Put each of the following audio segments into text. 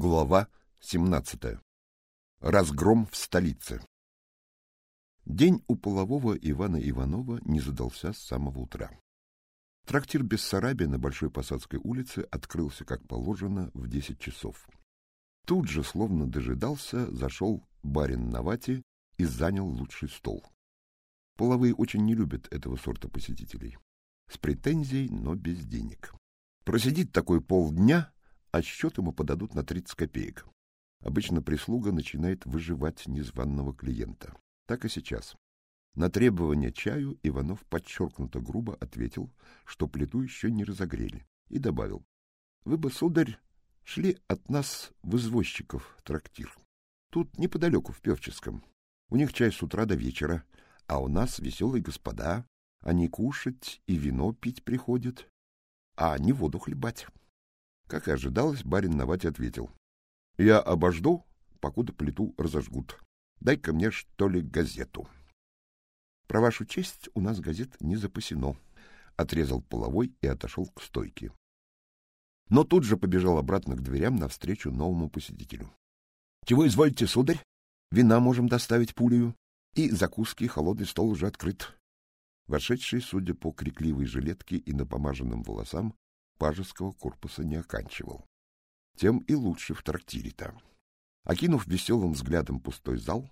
Глава 17. Разгром в столице. День у полового Ивана Иванова не задался с самого утра. Трактир Бессарабия на Большой Посадской улице открылся, как положено, в десять часов. Тут же, словно дожидался, зашел барин на вате и занял лучший стол. Половые очень не любят этого сорта посетителей. С претензией, но без денег. Просидит такой полдня — а счет ему подадут на 30 копеек. Обычно прислуга начинает выживать незваного клиента. Так и сейчас. На требование чаю Иванов подчеркнуто грубо ответил, что плиту еще не разогрели, и добавил. — Вы бы, сударь, шли от нас в извозчиков трактир. Тут неподалеку, в Певческом. У них чай с утра до вечера, а у нас веселые господа. Они кушать и вино пить приходят, а не воду хлебать. Как и ожидалось, барин на вате ответил. — Я обожду, покуда плиту разожгут. Дай-ка мне, что ли, газету. — Про вашу честь у нас газет не запасено, — отрезал половой и отошел к стойке. Но тут же побежал обратно к дверям навстречу новому посетителю. — Чего извольте, сударь? Вина можем доставить пулею. И закуски, холодный стол уже открыт. Вошедший, судя по крикливой жилетке и напомаженным волосам, пажеского корпуса не оканчивал. Тем и лучше в трактире-то. Окинув веселым взглядом пустой зал,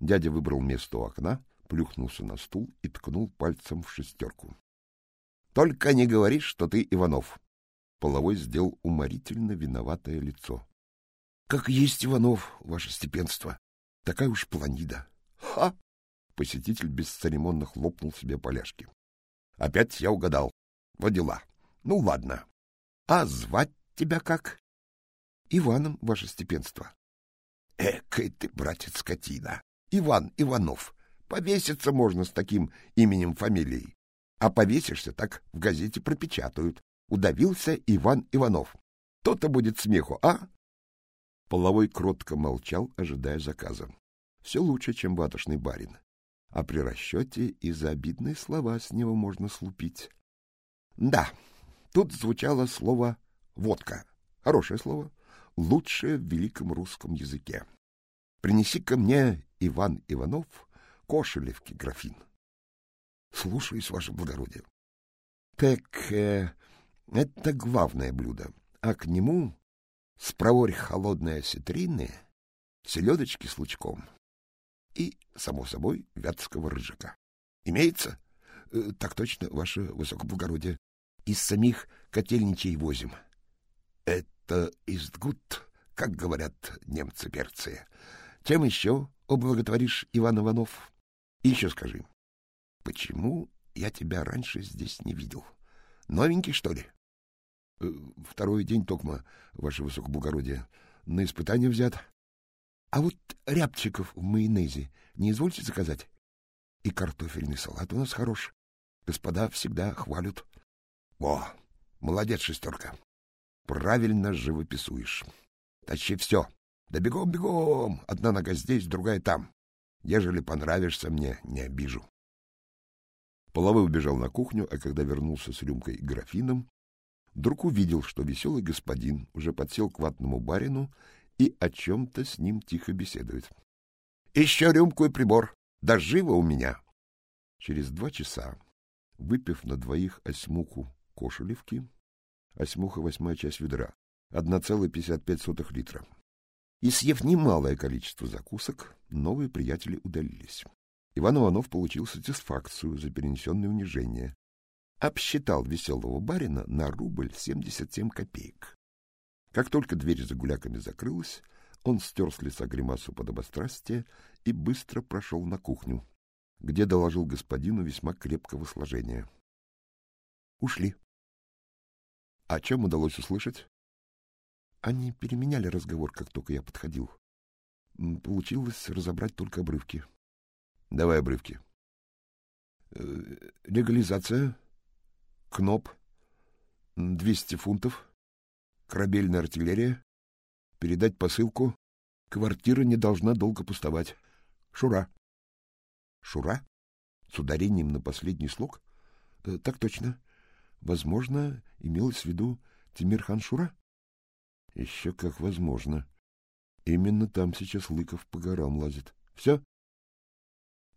дядя выбрал место у окна, плюхнулся на стул и ткнул пальцем в шестерку. — Только не говори, что ты Иванов. Половой сделал уморительно виноватое лицо. — Как есть Иванов, ваше степенство. Такая уж планида. — Ха! Посетитель бесцеремонно хлопнул себе поляшки. — Опять я угадал. Вот дела. Ну, ладно. А звать тебя как? Иваном, ваше степенство. Экой ты, братец, скотина. Иван Иванов. Повеситься можно с таким именем фамилией. А повесишься, так в газете пропечатают. Удавился Иван Иванов. То-то будет смеху, а? Половой кротко молчал, ожидая заказа. Все лучше, чем ватошный барин. А при расчете и за обидные слова с него можно слупить. Да, Тут звучало слово «водка». Хорошее слово, лучшее в великом русском языке. Принеси-ка мне, Иван Иванов, кошелевки графин. Слушаюсь, ваше благородие. Так, э, это главное блюдо, а к нему спроворь холодной осетрины, селедочки с лучком и, само собой, вятского рыжика. Имеется? Э, так точно, ваше высокоблагородие из самих котельничей возим. Это изгут, как говорят немцы-перцы. Чем еще облаготворишь, Иван Иванов? И еще скажи, почему я тебя раньше здесь не видел? Новенький, что ли? Э, второй день, Токма, ваше высокоблагородие, на испытание взят. А вот рябчиков в майонезе не извольте заказать? И картофельный салат у нас хорош. Господа всегда хвалят. О, молодец, шестерка. Правильно живописуешь. Тащи все. Да бегом, бегом. Одна нога здесь, другая там. Ежели понравишься мне, не обижу. Половой убежал на кухню, а когда вернулся с рюмкой и графином, вдруг увидел, что веселый господин уже подсел к ватному барину и о чем-то с ним тихо беседует. — Еще рюмку и прибор. Да живо у меня! Через два часа, выпив на двоих осьмуху кошелевки, осьмуха восьмая часть ведра, 1,55 литра. И съев немалое количество закусок, новые приятели удалились. Иван Иванов получил сатисфакцию за перенесенное унижение. Обсчитал веселого барина на рубль семьдесят семь копеек. Как только дверь за гуляками закрылась, он стер с лица гримасу подобострастия и быстро прошел на кухню, где доложил господину весьма крепкого сложения. Ушли. О чем удалось услышать? Они переменяли разговор, как только я подходил. Получилось разобрать только обрывки. Давай обрывки. Э, легализация, КНОП, 200 фунтов, корабельная артиллерия, передать посылку, квартира не должна долго пустовать. Шура. Шура? С ударением на последний слог? Э, так точно. Возможно, имелось в виду Тимир хан Шура? Еще как возможно. Именно там сейчас Лыков по горам лазит. Все?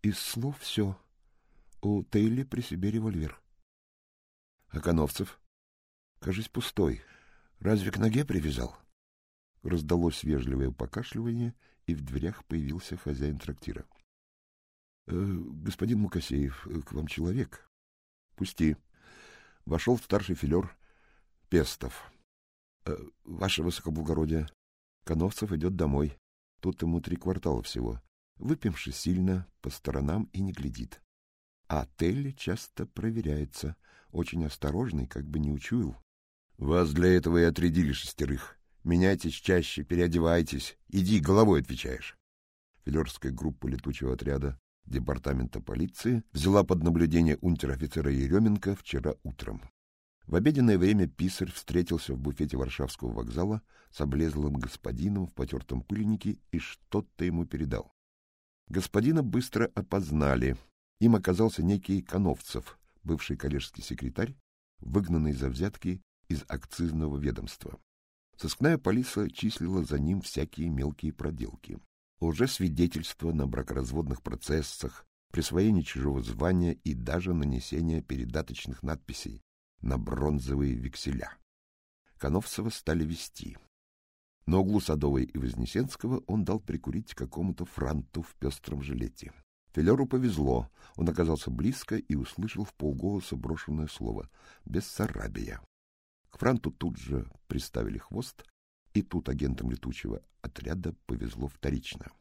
Из слов все. У Тейли при себе револьвер. А Коновцев? Кажись, пустой. Разве к ноге привязал? Раздалось вежливое покашливание, и в дверях появился хозяин трактира. «Э, господин Мукасеев, к вам человек. Пусти. Вошел старший филер Пестов. «Э, ваше высокоблагородие, Коновцев идет домой. Тут ему три квартала всего. Выпивши сильно, по сторонам и не глядит. А Телли часто проверяется. Очень осторожный, как бы не учуял. Вас для этого и отрядили шестерых. Меняйтесь чаще, переодевайтесь. Иди, головой отвечаешь. Филерская группа летучего отряда департамента полиции взяла под наблюдение унтер-офицера Еременко вчера утром. В обеденное время писарь встретился в буфете Варшавского вокзала с облезлым господином в потертом пыльнике и что-то ему передал. Господина быстро опознали. Им оказался некий Коновцев, бывший коллежский секретарь, выгнанный за взятки из акцизного ведомства. Сыскная полиция числила за ним всякие мелкие проделки. Уже свидетельства на бракоразводных процессах, присвоение чужого звания и даже нанесение передаточных надписей на бронзовые векселя. Коновцева стали вести. На углу Садовой и Вознесенского он дал прикурить какому-то франту в пестром жилете. Филеру повезло, он оказался близко и услышал в полголоса брошенное слово «Бессарабия». К франту тут же приставили хвост, и тут агентам летучего отряда повезло вторично.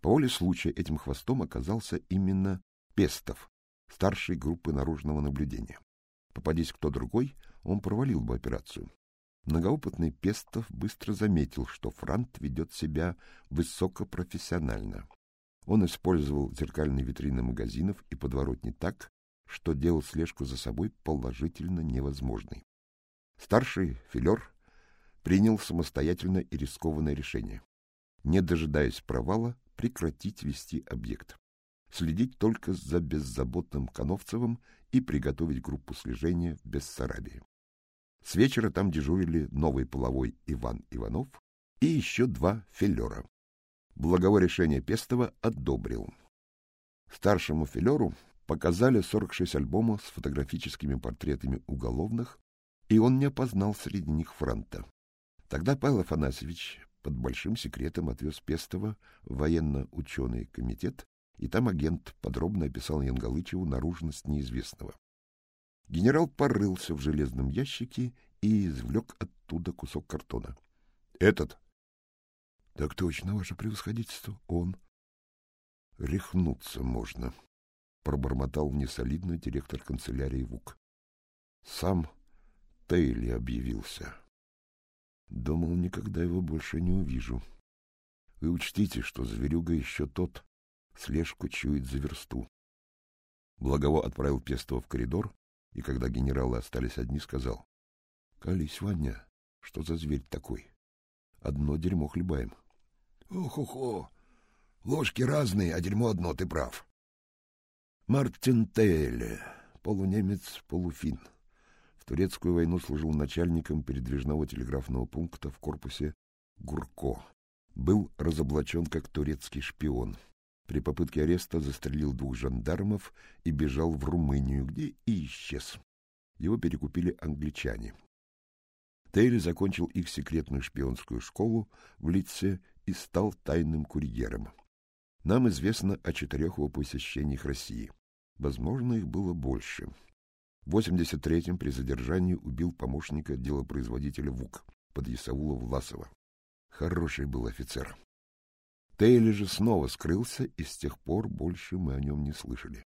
По воле случая этим хвостом оказался именно Пестов, старший группы наружного наблюдения. Попадись кто другой, он провалил бы операцию. Многоопытный Пестов быстро заметил, что Франт ведет себя высокопрофессионально. Он использовал зеркальные витрины магазинов и подворотни так, что делал слежку за собой положительно невозможной. Старший филер принял самостоятельное и рискованное решение. Не дожидаясь провала, прекратить вести объект. Следить только за беззаботным Коновцевым и приготовить группу слежения в Бессарабии. С вечера там дежурили новый половой Иван Иванов и еще два филера. Благовое решение Пестова одобрил. Старшему филеру показали 46 альбомов с фотографическими портретами уголовных, и он не опознал среди них фронта. Тогда Павел Афанасьевич под большим секретом отвез Пестова в военно-ученый комитет, и там агент подробно описал Янгалычеву наружность неизвестного. Генерал порылся в железном ящике и извлек оттуда кусок картона. — Этот? — Так точно, ваше превосходительство, он. — Рехнуться можно, — пробормотал несолидный директор канцелярии ВУК. Сам Тейли объявился. Думал, никогда его больше не увижу. Вы учтите, что зверюга еще тот, слежку чует за версту. Благово отправил Пестова в коридор, и когда генералы остались одни, сказал. — Колись, Ваня, что за зверь такой? Одно дерьмо хлебаем. Ох, ох, ложки разные, а дерьмо одно, ты прав. Мартин Тейле, полунемец, полуфин. В турецкую войну служил начальником передвижного телеграфного пункта в корпусе Гурко. Был разоблачен как турецкий шпион. При попытке ареста застрелил двух жандармов и бежал в Румынию, где и исчез. Его перекупили англичане. Тейли закончил их секретную шпионскую школу в лице и стал тайным курьером. Нам известно о четырех его посещениях России. Возможно, их было больше. В 83-м при задержании убил помощника делопроизводителя ВУК под Исаула Власова. Хороший был офицер. Тейли же снова скрылся, и с тех пор больше мы о нем не слышали.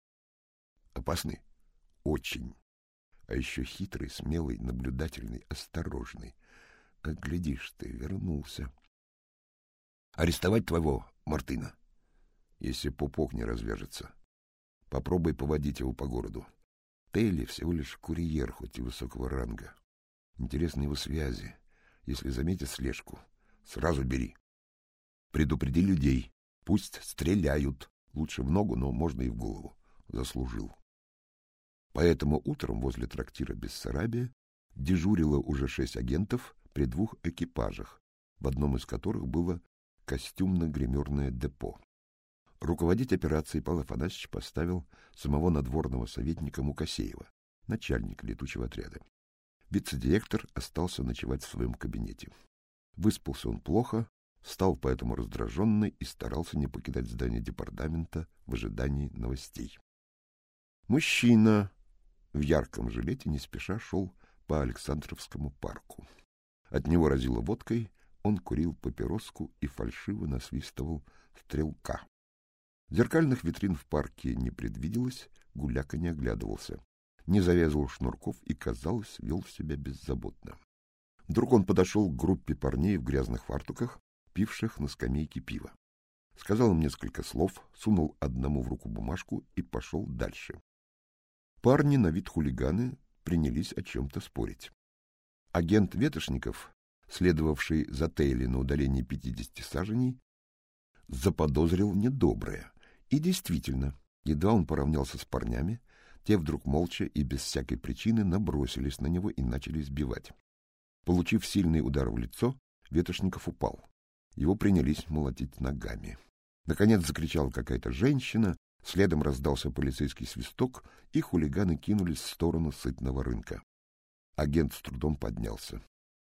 Опасный? Очень. А еще хитрый, смелый, наблюдательный, осторожный. Как глядишь, ты вернулся. Арестовать твоего Мартына, если пупок не развяжется. Попробуй поводить его по городу. Тейли всего лишь курьер, хоть и высокого ранга. Интересны его связи. Если заметят слежку, сразу бери. Предупреди людей. Пусть стреляют. Лучше в ногу, но можно и в голову. Заслужил. Поэтому утром возле трактира Бессарабия дежурило уже шесть агентов, при двух экипажах, в одном из которых было костюмно-гримерное депо. Руководить операцией Павел Афанасьевич поставил самого надворного советника Мукасеева, начальника летучего отряда. Вице-директор остался ночевать в своем кабинете. Выспался он плохо, стал поэтому раздраженный и старался не покидать здание департамента в ожидании новостей. Мужчина в ярком жилете не спеша шел по Александровскому парку. От него разило водкой, он курил папироску и фальшиво насвистывал стрелка. Зеркальных витрин в парке не предвиделось, гуляка не оглядывался. Не завязывал шнурков и, казалось, вел себя беззаботно. Вдруг он подошел к группе парней в грязных фартуках, пивших на скамейке пива. Сказал им несколько слов, сунул одному в руку бумажку и пошел дальше. Парни на вид хулиганы принялись о чем-то спорить. Агент Ветошников, следовавший за Тейли на удалении пятидесяти саженей, заподозрил недоброе. И действительно, едва он поравнялся с парнями, те вдруг молча и без всякой причины набросились на него и начали избивать. Получив сильный удар в лицо, Ветошников упал. Его принялись молотить ногами. Наконец закричала какая-то женщина, Следом раздался полицейский свисток, и хулиганы кинулись в сторону сытного рынка. Агент с трудом поднялся.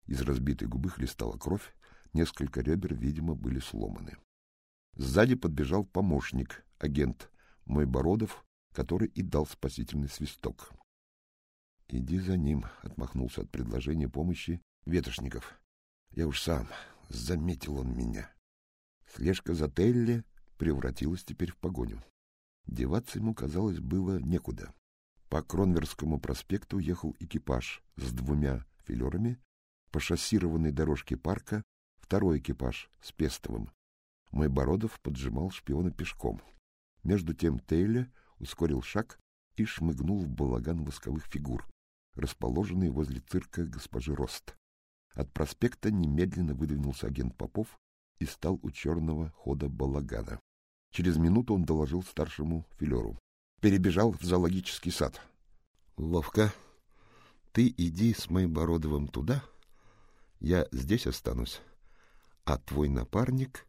Из разбитой губы хлестала кровь, несколько ребер, видимо, были сломаны. Сзади подбежал помощник, агент мой Бородов, который и дал спасительный свисток. — Иди за ним, — отмахнулся от предложения помощи Ветошников. — Я уж сам, заметил он меня. Слежка за Телли превратилась теперь в погоню. Деваться ему, казалось, было некуда. По Кронверскому проспекту ехал экипаж с двумя филерами, по шоссированной дорожке парка второй экипаж с Пестовым. Мой Бородов поджимал шпиона пешком. Между тем Тейля ускорил шаг и шмыгнул в балаган восковых фигур, расположенный возле цирка госпожи Рост. От проспекта немедленно выдвинулся агент Попов и стал у черного хода балагана. Через минуту он доложил старшему филеру. Перебежал в зоологический сад. — Ловко. Ты иди с моим Бородовым туда, я здесь останусь, а твой напарник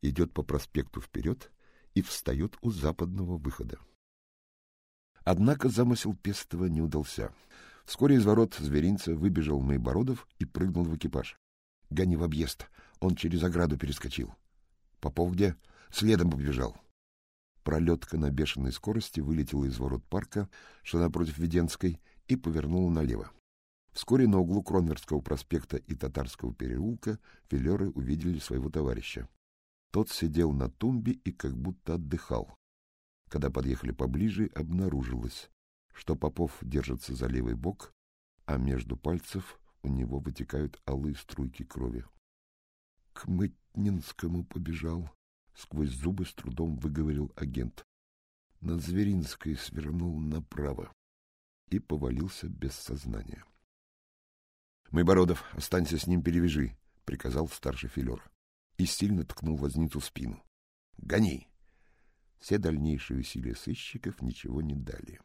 идет по проспекту вперед и встает у западного выхода. Однако замысел Пестова не удался. Вскоре из ворот зверинца выбежал Моебородов и прыгнул в экипаж. — Гони в объезд. Он через ограду перескочил. — Попов где? — Следом побежал. Пролетка на бешеной скорости вылетела из ворот парка, что напротив Веденской, и повернула налево. Вскоре на углу Кронверского проспекта и Татарского переулка филеры увидели своего товарища. Тот сидел на тумбе и как будто отдыхал. Когда подъехали поближе, обнаружилось, что Попов держится за левый бок, а между пальцев у него вытекают алые струйки крови. — К Мытнинскому побежал, сквозь зубы с трудом выговорил агент. На Зверинской свернул направо и повалился без сознания. — Мы, Бородов, останься с ним, перевяжи, — приказал старший филер и сильно ткнул возницу в спину. — Гони! Все дальнейшие усилия сыщиков ничего не дали.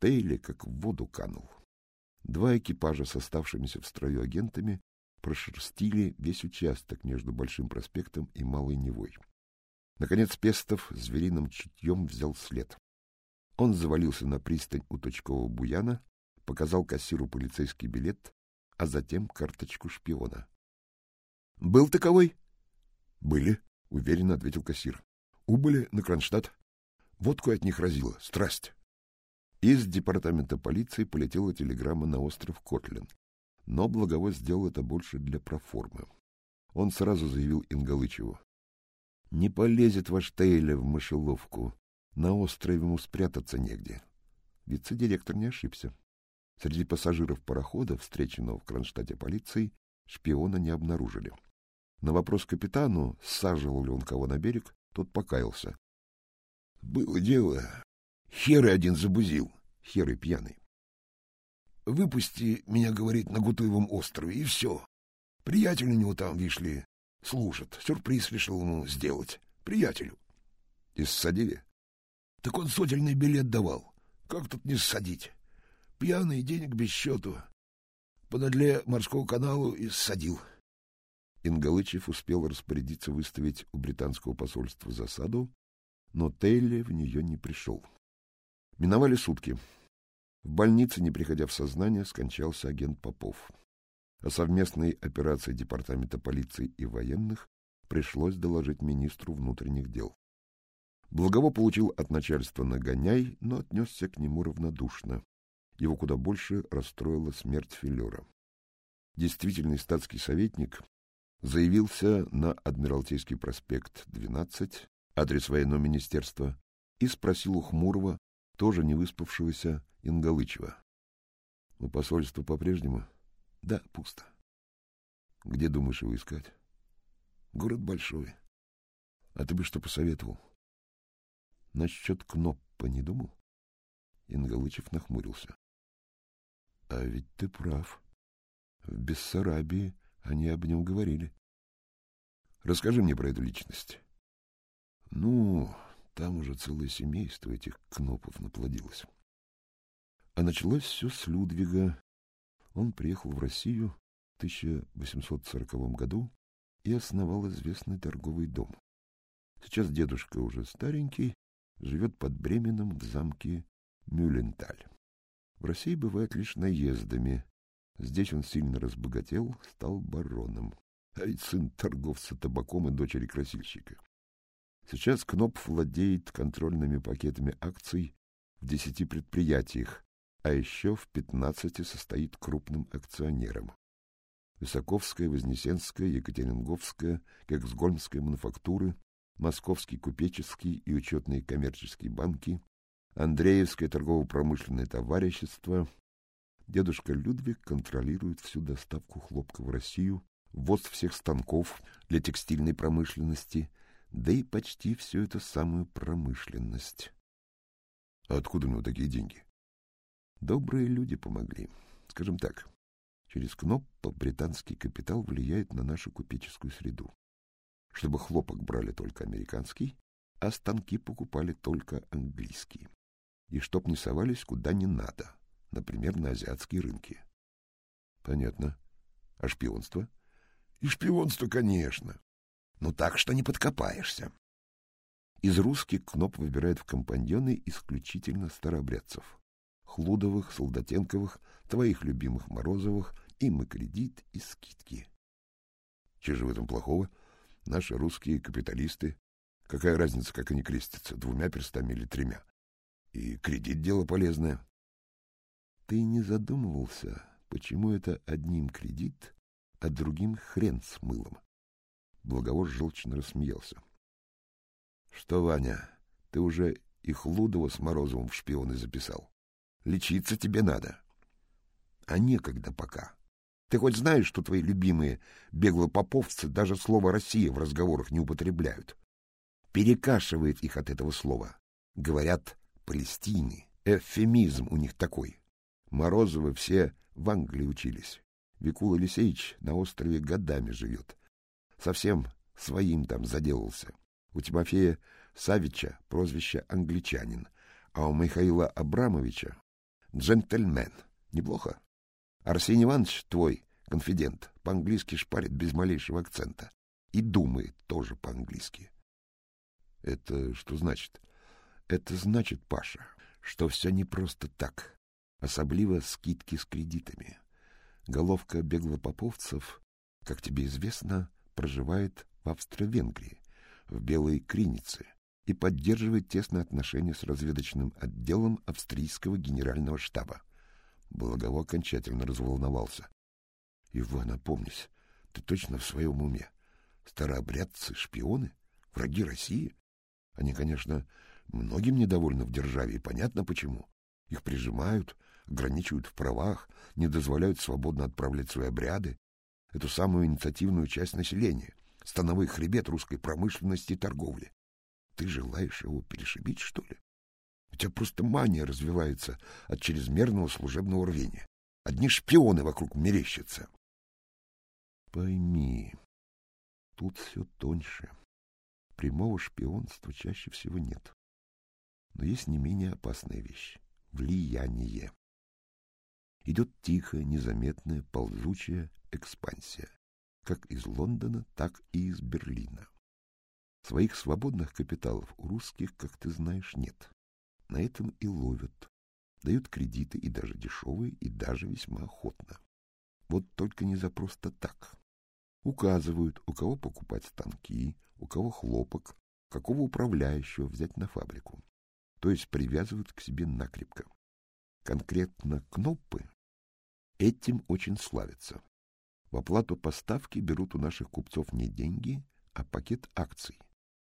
Тейли как в воду канул. Два экипажа с оставшимися в строю агентами прошерстили весь участок между Большим проспектом и Малой Невой. Наконец Пестов звериным чутьем взял след. Он завалился на пристань у точкового буяна, показал кассиру полицейский билет, а затем карточку шпиона. — Был таковой? — Были, — уверенно ответил кассир. — Убыли на Кронштадт. Водку от них разило. Страсть. Из департамента полиции полетела телеграмма на остров Котлин. Но Благовость сделал это больше для проформы. Он сразу заявил Ингалычеву. Не полезет ваш Тейля в мышеловку. На острове ему спрятаться негде. Вице-директор не ошибся. Среди пассажиров парохода, встреченного в Кронштадте полицией, шпиона не обнаружили. На вопрос капитану, саживал ли он кого на берег, тот покаялся. — Было дело. Херы один забузил. Херы пьяный. — Выпусти меня, говорит, на Гутуевом острове, и все. Приятель у него там, видишь ли, Служит. Сюрприз решил ему сделать. Приятелю. И ссадили? Так он сотельный билет давал. Как тут не ссадить? Пьяный, денег без счету. по надле морского каналу и ссадил. Ингалычев успел распорядиться выставить у британского посольства засаду, но Тейли в нее не пришел. Миновали сутки. В больнице, не приходя в сознание, скончался агент Попов. О совместной операции Департамента полиции и военных пришлось доложить министру внутренних дел. Благово получил от начальства нагоняй, но отнесся к нему равнодушно. Его куда больше расстроила смерть Филера. Действительный статский советник заявился на Адмиралтейский проспект, 12, адрес военного министерства, и спросил у Хмурого, тоже не выспавшегося Ингалычева. — У посольства по-прежнему? — Да, пусто. — Где думаешь его искать? — Город большой. — А ты бы что посоветовал? — Насчет Кноппа не думал? Ингалычев нахмурился. — А ведь ты прав. В Бессарабии они об нем говорили. Расскажи мне про эту личность. Ну, там уже целое семейство этих Кнопов наплодилось. А началось все с Людвига. Он приехал в Россию в 1840 году и основал известный торговый дом. Сейчас дедушка уже старенький, живет под Бременом в замке Мюленталь. В России бывает лишь наездами. Здесь он сильно разбогател, стал бароном. А ведь сын торговца табаком и дочери красильщика. Сейчас Кнопф владеет контрольными пакетами акций в десяти предприятиях, а еще в пятнадцати состоит крупным акционером. Высоковская, Вознесенская, Екатеринговская, Кексгольмская мануфактуры Московский купеческий и учетные коммерческие банки, Андреевское торгово-промышленное товарищество. Дедушка Людвиг контролирует всю доставку хлопка в Россию, ввоз всех станков для текстильной промышленности, да и почти всю эту самую промышленность. А откуда у него такие деньги? Добрые люди помогли. Скажем так, через КНОП британский капитал влияет на нашу купеческую среду чтобы хлопок брали только американский, а станки покупали только английские. И чтоб не совались куда не надо, например, на азиатские рынки. Понятно. А шпионство? И шпионство, конечно. Но так, что не подкопаешься. Из русских Кноп выбирает в компаньоны исключительно старообрядцев. Хлудовых, Солдатенковых, твоих любимых Морозовых, им и кредит, и скидки. Че же в этом плохого? — Наши русские капиталисты. Какая разница, как они крестятся, двумя перстами или тремя? И кредит — дело полезное. Ты не задумывался, почему это одним кредит, а другим хрен с мылом? Благовоз желчно рассмеялся. — Что, Ваня, ты уже и Хлудова с Морозовым в шпионы записал? Лечиться тебе надо. А некогда пока. Ты хоть знаешь, что твои любимые беглопоповцы даже слово «Россия» в разговорах не употребляют? Перекашивает их от этого слова. Говорят «Палестины». Эвфемизм у них такой. Морозовы все в Англии учились. Викул Алексеевич на острове годами живет. Совсем своим там заделался. У Тимофея Савича прозвище «Англичанин», а у Михаила Абрамовича «Джентльмен». Неплохо? Арсений Иванович твой, конфидент, по-английски шпарит без малейшего акцента. И думает тоже по-английски. Это что значит? Это значит, Паша, что все не просто так. Особливо скидки с кредитами. Головка беглопоповцев, как тебе известно, проживает в Австро-Венгрии, в Белой Кринице, и поддерживает тесные отношения с разведочным отделом австрийского генерального штаба. Благово окончательно разволновался. — Иван, опомнись, ты точно в своем уме? Старообрядцы, шпионы, враги России? Они, конечно, многим недовольны в державе, и понятно почему. Их прижимают, ограничивают в правах, не дозволяют свободно отправлять свои обряды. Эту самую инициативную часть населения, становой хребет русской промышленности и торговли. Ты желаешь его перешибить, что ли? У тебя просто мания развивается от чрезмерного служебного рвения. Одни шпионы вокруг мерещатся. Пойми, тут все тоньше. Прямого шпионства чаще всего нет. Но есть не менее опасная вещь — влияние. Идет тихая, незаметная, ползучая экспансия, как из Лондона, так и из Берлина. Своих свободных капиталов у русских, как ты знаешь, нет. На этом и ловят. Дают кредиты и даже дешевые, и даже весьма охотно. Вот только не за просто так. Указывают, у кого покупать станки, у кого хлопок, какого управляющего взять на фабрику. То есть привязывают к себе накрепко. Конкретно Кноппы этим очень славятся. В оплату поставки берут у наших купцов не деньги, а пакет акций.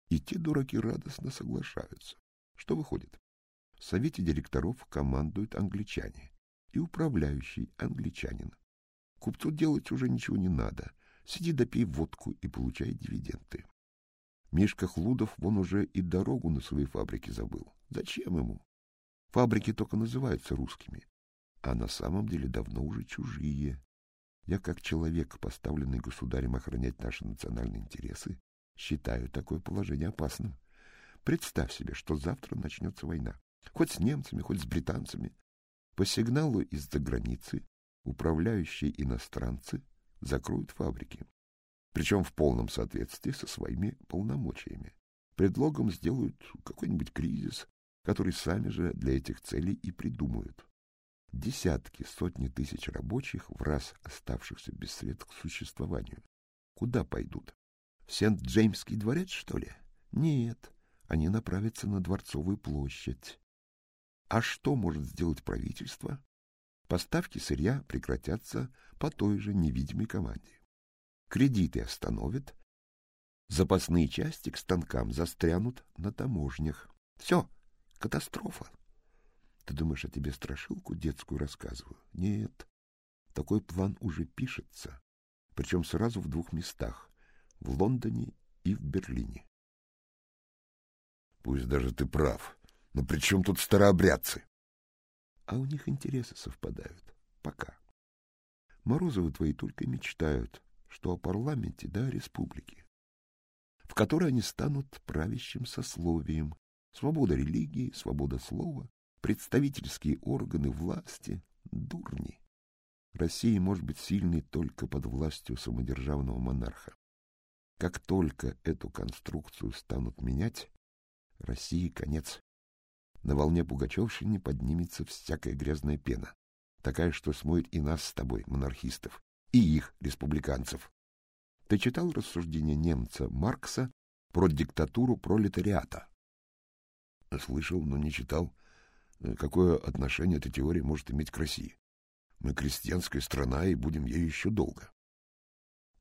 И те дураки радостно соглашаются. Что выходит? В совете директоров командуют англичане и управляющий англичанин. Купцу делать уже ничего не надо. Сиди да пей водку и получай дивиденды. Мишка Хлудов вон уже и дорогу на своей фабрике забыл. Зачем ему? Фабрики только называются русскими, а на самом деле давно уже чужие. Я, как человек, поставленный государем охранять наши национальные интересы, считаю такое положение опасным. Представь себе, что завтра начнется война. Хоть с немцами, хоть с британцами. По сигналу из-за границы управляющие иностранцы закроют фабрики. Причем в полном соответствии со своими полномочиями. Предлогом сделают какой-нибудь кризис, который сами же для этих целей и придумают. Десятки, сотни тысяч рабочих, в раз оставшихся без средств к существованию. Куда пойдут? В Сент-Джеймский дворец, что ли? Нет, они направятся на Дворцовую площадь. А что может сделать правительство? Поставки сырья прекратятся по той же невидимой команде. Кредиты остановят, запасные части к станкам застрянут на таможнях. Все, катастрофа. Ты думаешь, я тебе страшилку детскую рассказываю? Нет. Такой план уже пишется, причем сразу в двух местах — в Лондоне и в Берлине. Пусть даже ты прав, но при чем тут старообрядцы? А у них интересы совпадают. Пока. Морозовы твои только мечтают, что о парламенте да о республике, в которой они станут правящим сословием. Свобода религии, свобода слова, представительские органы власти — дурни. Россия может быть сильной только под властью самодержавного монарха. Как только эту конструкцию станут менять, России конец. На волне Пугачевщины поднимется всякая грязная пена, такая, что смоет и нас с тобой, монархистов, и их, республиканцев. Ты читал рассуждения немца Маркса про диктатуру пролетариата? Слышал, но не читал. Какое отношение эта теория может иметь к России? Мы крестьянская страна и будем ею еще долго.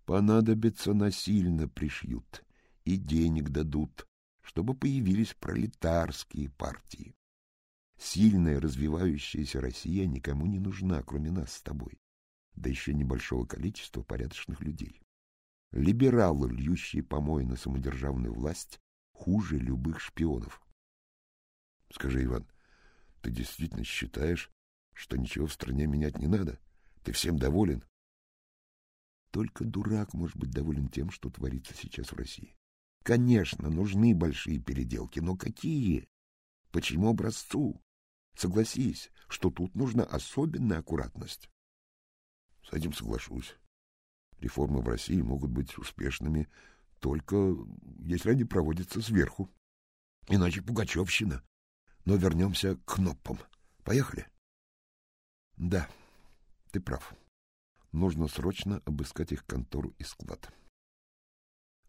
Понадобится насильно пришьют и денег дадут, чтобы появились пролетарские партии. Сильная развивающаяся Россия никому не нужна, кроме нас с тобой, да еще небольшого количества порядочных людей. Либералы, льющие помои на самодержавную власть, хуже любых шпионов. Скажи, Иван, ты действительно считаешь, что ничего в стране менять не надо? Ты всем доволен? Только дурак может быть доволен тем, что творится сейчас в России. Конечно, нужны большие переделки, но какие? Почему образцу? Согласись, что тут нужна особенная аккуратность. С этим соглашусь. Реформы в России могут быть успешными только если они проводятся сверху. Иначе пугачевщина. Но вернемся к кноппам. Поехали? Да, ты прав. Нужно срочно обыскать их контору и склад.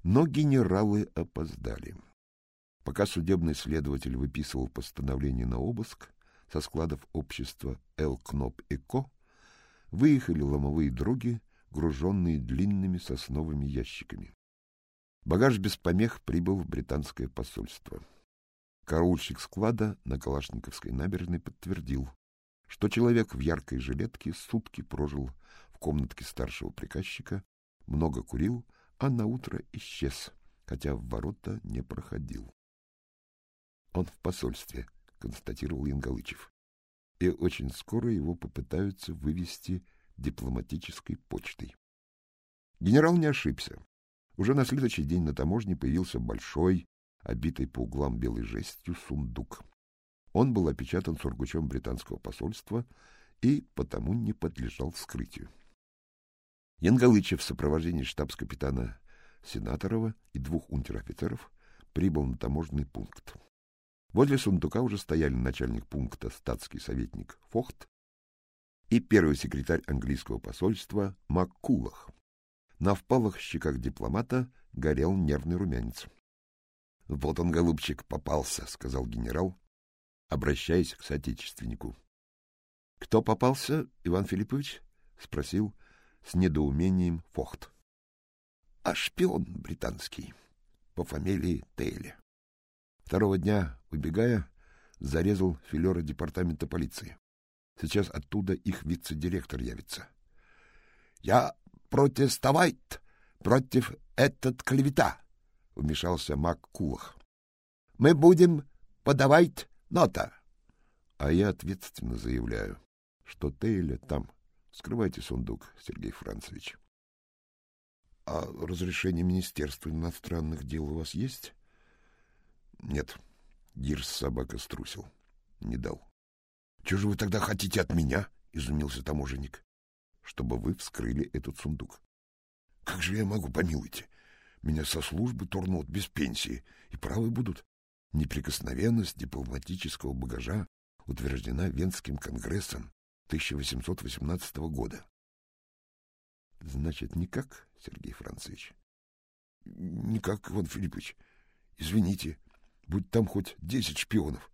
Но генералы опоздали. Пока судебный следователь выписывал постановление на обыск со складов общества Эл Кноп и Ко, выехали ломовые дроги, груженные длинными сосновыми ящиками. Багаж без помех прибыл в британское посольство. Караульщик склада на Калашниковской набережной подтвердил, что человек в яркой жилетке сутки прожил в комнатке старшего приказчика, много курил, а на утро исчез, хотя в ворота не проходил. Он в посольстве, констатировал Янгалычев. И очень скоро его попытаются вывести дипломатической почтой. Генерал не ошибся. Уже на следующий день на таможне появился большой, обитый по углам белой жестью сундук. Он был опечатан сургучом британского посольства и потому не подлежал вскрытию. Янгалычев в сопровождении штабс-капитана Сенаторова и двух унтер-офицеров прибыл на таможенный пункт. Возле сундука уже стояли начальник пункта статский советник Фохт и первый секретарь английского посольства Маккулах. На впалых щеках дипломата горел нервный румянец. — Вот он, голубчик, попался, — сказал генерал, обращаясь к соотечественнику. — Кто попался, Иван Филиппович? — спросил с недоумением Фохт. — А шпион британский по фамилии Тейли. Второго дня, убегая, зарезал филера департамента полиции. Сейчас оттуда их вице-директор явится. — Я протестовать против этот клевета, — вмешался Мак Кулах. — Мы будем подавать нота. — А я ответственно заявляю, что Тейля там. Скрывайте сундук, Сергей Францевич. — А разрешение Министерства иностранных дел у вас есть? — Нет. Гирс собака струсил. Не дал. — Чего же вы тогда хотите от меня? — изумился таможенник. — Чтобы вы вскрыли этот сундук. — Как же я могу, помилуйте? Меня со службы турнут без пенсии, и правы будут. Неприкосновенность дипломатического багажа утверждена Венским конгрессом 1818 года. — Значит, никак, Сергей Францевич? — Никак, Иван Филиппович. Извините, будь там хоть десять шпионов.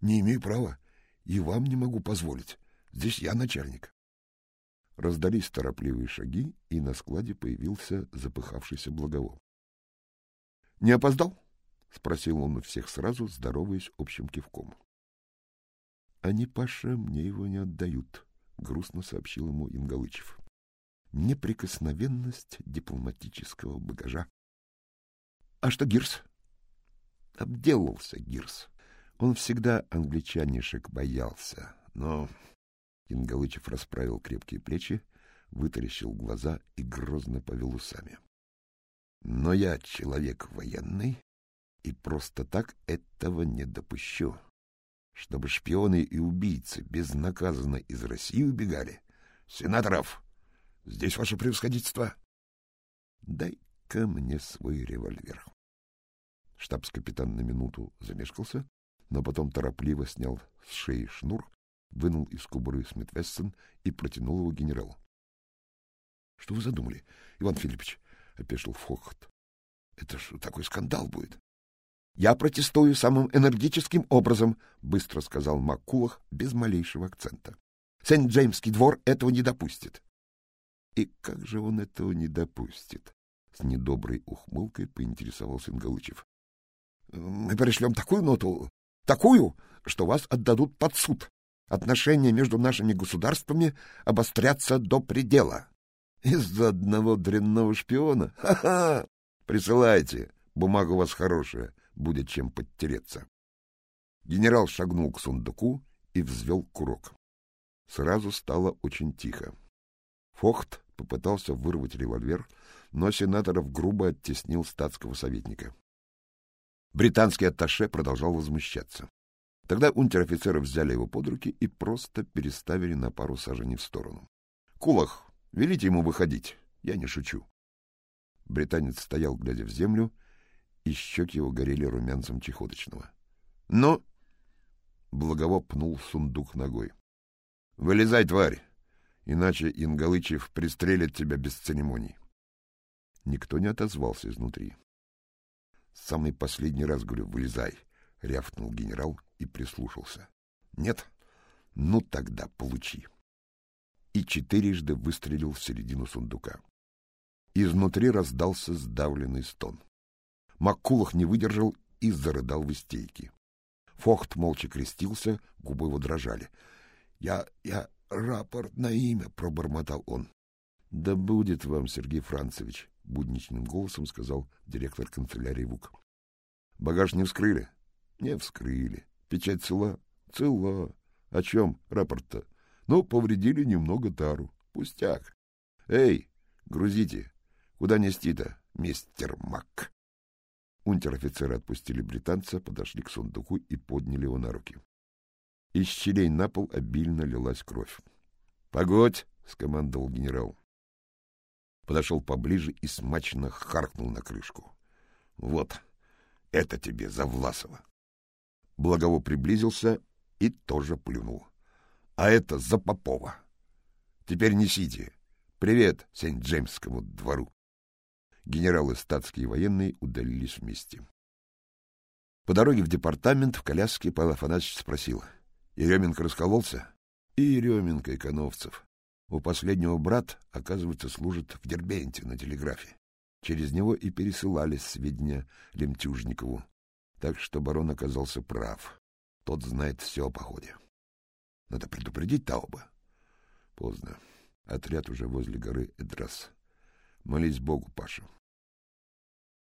Не имею права. И вам не могу позволить. Здесь я начальник. Раздались торопливые шаги, и на складе появился запыхавшийся благово. — Не опоздал? — спросил он у всех сразу, здороваясь общим кивком. — Они, Паша, мне его не отдают, — грустно сообщил ему Ингалычев. — Неприкосновенность дипломатического багажа. — А что Гирс? — Обделался Гирс. Он всегда англичанишек боялся, но... Ингалычев расправил крепкие плечи, вытаращил глаза и грозно повел усами. Но я человек военный и просто так этого не допущу. Чтобы шпионы и убийцы безнаказанно из России убегали. Сенаторов, здесь ваше превосходительство. Дай-ка мне свой револьвер. Штабс-капитан на минуту замешкался, но потом торопливо снял с шеи шнур, вынул из кобуры Смит-Вессон и протянул его генералу. — Что вы задумали, Иван Филиппович? — опешил Фохот. — Это ж такой скандал будет. — Я протестую самым энергическим образом, — быстро сказал Маккулах без малейшего акцента. — Сент-Джеймский двор этого не допустит. — И как же он этого не допустит? — с недоброй ухмылкой поинтересовался Ингалычев. — Мы пришлем такую ноту, Такую, что вас отдадут под суд. Отношения между нашими государствами обострятся до предела. Из-за одного дрянного шпиона? Ха-ха! Присылайте, бумага у вас хорошая, будет чем подтереться. Генерал шагнул к сундуку и взвел курок. Сразу стало очень тихо. Фохт попытался вырвать револьвер, но сенаторов грубо оттеснил статского советника. Британский атташе продолжал возмущаться. Тогда унтер-офицеры взяли его под руки и просто переставили на пару саженей в сторону. — Кулах, велите ему выходить. Я не шучу. Британец стоял, глядя в землю, и щеки его горели румянцем чехоточного. — Но... — Благово пнул сундук ногой. — Вылезай, тварь, иначе Ингалычев пристрелит тебя без церемоний. Никто не отозвался изнутри. Самый последний раз говорю, вылезай, рявкнул генерал и прислушался. Нет? Ну тогда получи. И четырежды выстрелил в середину сундука. Изнутри раздался сдавленный стон. Маккулах не выдержал и зарыдал в истейке. Фохт молча крестился, губы его дрожали. — Я... я... рапорт на имя, — пробормотал он. — Да будет вам, Сергей Францевич, — будничным голосом сказал директор канцелярии ВУК. — Багаж не вскрыли? — Не вскрыли. Печать цела? — Цела. О чем рапорт-то? Ну, повредили немного тару. Пустяк. Эй, грузите. Куда нести-то, мистер Мак? Унтер-офицеры отпустили британца, подошли к сундуку и подняли его на руки. Из щелей на пол обильно лилась кровь. — Погодь! — скомандовал генерал. Подошел поближе и смачно харкнул на крышку. — Вот, это тебе за Власова. Благово приблизился и тоже плюнул. — А это за Попова. Теперь несите. Привет Сент-Джеймскому двору. Генералы статские военные удалились вместе. По дороге в департамент в коляске Павел Афанасьевич спросил. — Еременко раскололся? — И Еременко, и Коновцев. У последнего брат, оказывается, служит в Дербенте на телеграфе. Через него и пересылались сведения Лемтюжникову. Так что барон оказался прав. Тот знает все о походе. Надо предупредить Тауба. Поздно. Отряд уже возле горы Эдрас. Молись Богу, Паша.